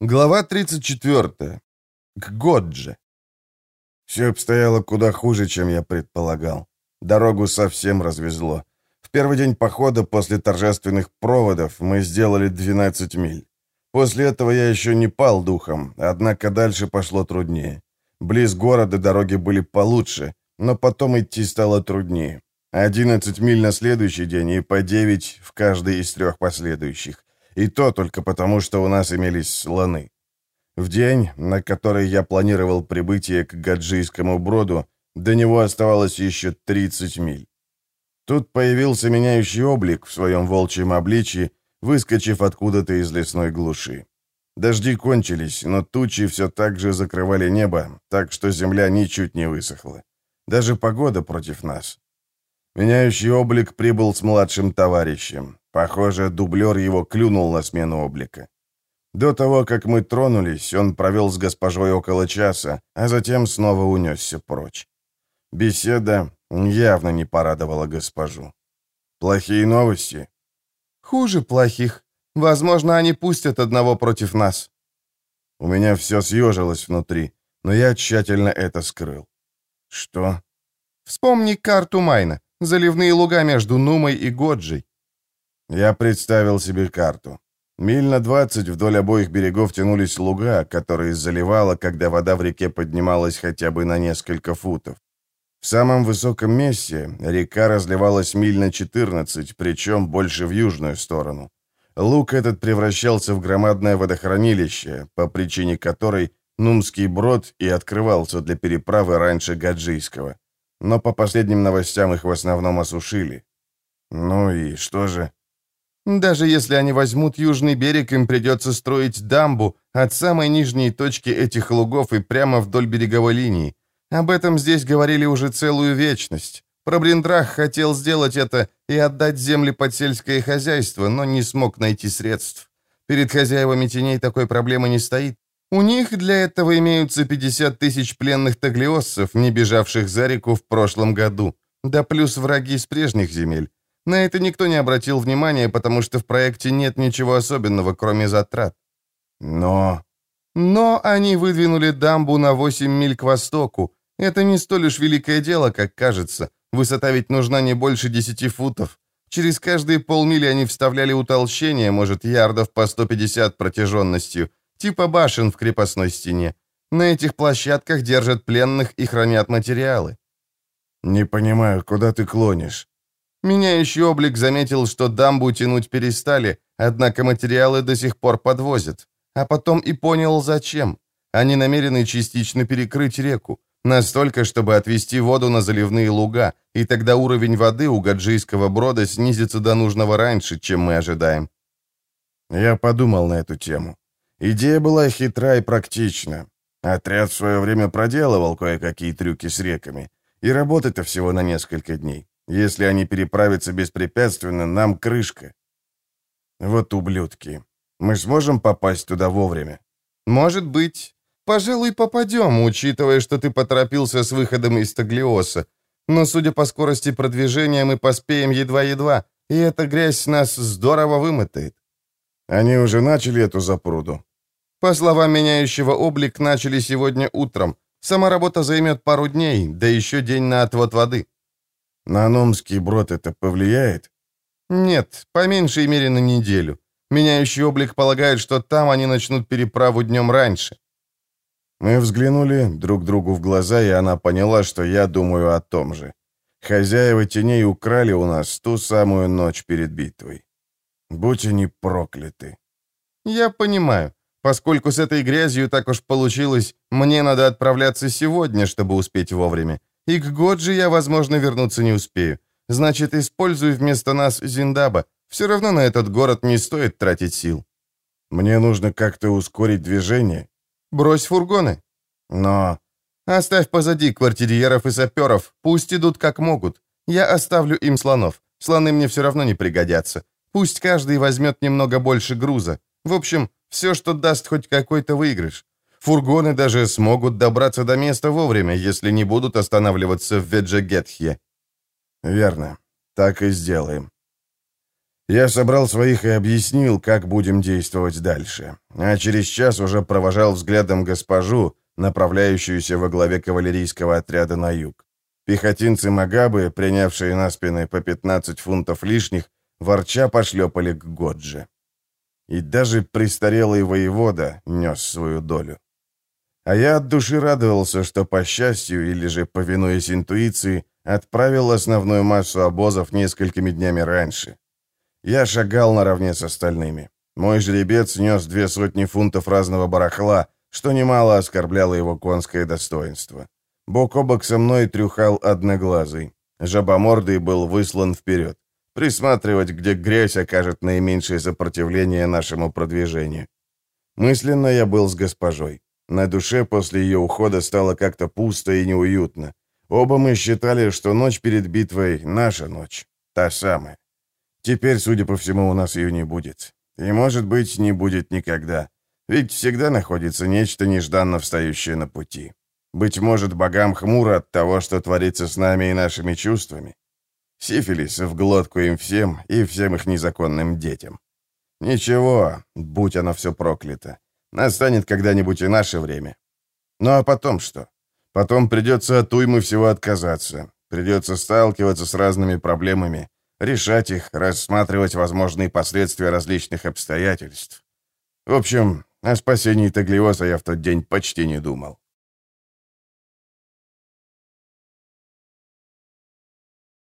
Глава 34. К Годже. Все обстояло куда хуже, чем я предполагал. Дорогу совсем развезло. В первый день похода после торжественных проводов мы сделали 12 миль. После этого я еще не пал духом, однако дальше пошло труднее. Близ города дороги были получше, но потом идти стало труднее. 11 миль на следующий день и по 9 в каждый из трех последующих. И то только потому, что у нас имелись слоны. В день, на который я планировал прибытие к Гаджийскому броду, до него оставалось еще 30 миль. Тут появился меняющий облик в своем волчьем обличье, выскочив откуда-то из лесной глуши. Дожди кончились, но тучи все так же закрывали небо, так что земля ничуть не высохла. Даже погода против нас. Меняющий облик прибыл с младшим товарищем. Похоже, дублер его клюнул на смену облика. До того, как мы тронулись, он провел с госпожой около часа, а затем снова унесся прочь. Беседа явно не порадовала госпожу. «Плохие новости?» «Хуже плохих. Возможно, они пустят одного против нас». У меня все съежилось внутри, но я тщательно это скрыл. «Что?» «Вспомни карту Майна. Заливные луга между Нумой и Годжей. Я представил себе карту. Миль на 20 вдоль обоих берегов тянулись луга, которые заливало, когда вода в реке поднималась хотя бы на несколько футов. В самом высоком месте река разливалась миль на 14, причем больше в южную сторону. Луг этот превращался в громадное водохранилище, по причине которой Нумский брод и открывался для переправы раньше Гаджийского. Но по последним новостям их в основном осушили. Ну и что же? Даже если они возьмут южный берег, им придется строить дамбу от самой нижней точки этих лугов и прямо вдоль береговой линии. Об этом здесь говорили уже целую вечность. Пробриндрах хотел сделать это и отдать земли под сельское хозяйство, но не смог найти средств. Перед хозяевами теней такой проблемы не стоит. У них для этого имеются 50 тысяч пленных таглиоссов, не бежавших за реку в прошлом году, да плюс враги из прежних земель. На это никто не обратил внимания, потому что в проекте нет ничего особенного, кроме затрат. Но... Но они выдвинули дамбу на 8 миль к востоку. Это не столь уж великое дело, как кажется. Высота ведь нужна не больше 10 футов. Через каждые полмили они вставляли утолщение, может, ярдов по 150 протяженностью, типа башен в крепостной стене. На этих площадках держат пленных и хранят материалы. «Не понимаю, куда ты клонишь?» Меняющий облик заметил, что дамбу тянуть перестали, однако материалы до сих пор подвозят. А потом и понял, зачем. Они намерены частично перекрыть реку. Настолько, чтобы отвести воду на заливные луга, и тогда уровень воды у Гаджийского брода снизится до нужного раньше, чем мы ожидаем. Я подумал на эту тему. Идея была хитра и практична. Отряд в свое время проделывал кое-какие трюки с реками, и работать-то всего на несколько дней. Если они переправятся беспрепятственно, нам крышка. Вот ублюдки. Мы сможем попасть туда вовремя? Может быть. Пожалуй, попадем, учитывая, что ты поторопился с выходом из Таглиоса. Но, судя по скорости продвижения, мы поспеем едва-едва, и эта грязь нас здорово вымотает. Они уже начали эту запруду. По словам меняющего облик, начали сегодня утром. Сама работа займет пару дней, да еще день на отвод воды. На Номский брод это повлияет? Нет, по меньшей мере на неделю. Меняющий облик полагает, что там они начнут переправу днем раньше. Мы взглянули друг другу в глаза, и она поняла, что я думаю о том же. Хозяева теней украли у нас ту самую ночь перед битвой. Будь они прокляты. Я понимаю. Поскольку с этой грязью так уж получилось, мне надо отправляться сегодня, чтобы успеть вовремя. И к Годжи я, возможно, вернуться не успею. Значит, используй вместо нас Зиндаба. Все равно на этот город не стоит тратить сил. Мне нужно как-то ускорить движение. Брось фургоны. Но... Оставь позади квартирьеров и саперов. Пусть идут как могут. Я оставлю им слонов. Слоны мне все равно не пригодятся. Пусть каждый возьмет немного больше груза. В общем, все, что даст хоть какой-то выигрыш. Фургоны даже смогут добраться до места вовремя, если не будут останавливаться в Веджегетхе. Верно. Так и сделаем. Я собрал своих и объяснил, как будем действовать дальше. А через час уже провожал взглядом госпожу, направляющуюся во главе кавалерийского отряда на юг. Пехотинцы Магабы, принявшие на спины по 15 фунтов лишних, ворча пошлепали к Годже. И даже престарелый воевода нес свою долю. А я от души радовался, что, по счастью, или же, повинуясь интуиции, отправил основную массу обозов несколькими днями раньше. Я шагал наравне с остальными. Мой жеребец нес две сотни фунтов разного барахла, что немало оскорбляло его конское достоинство. Бок о бок со мной трюхал одноглазый. Жабомордый был выслан вперед. Присматривать, где грязь окажет наименьшее сопротивление нашему продвижению. Мысленно я был с госпожой. На душе после ее ухода стало как-то пусто и неуютно. Оба мы считали, что ночь перед битвой — наша ночь. Та самая. Теперь, судя по всему, у нас ее не будет. И, может быть, не будет никогда. Ведь всегда находится нечто нежданно встающее на пути. Быть может, богам хмуро от того, что творится с нами и нашими чувствами. Сифилис в глотку им всем и всем их незаконным детям. Ничего, будь оно все проклято. Настанет когда-нибудь и наше время. Ну а потом что? Потом придется от уймы всего отказаться. Придется сталкиваться с разными проблемами, решать их, рассматривать возможные последствия различных обстоятельств. В общем, о спасении Таглиоса я в тот день почти не думал.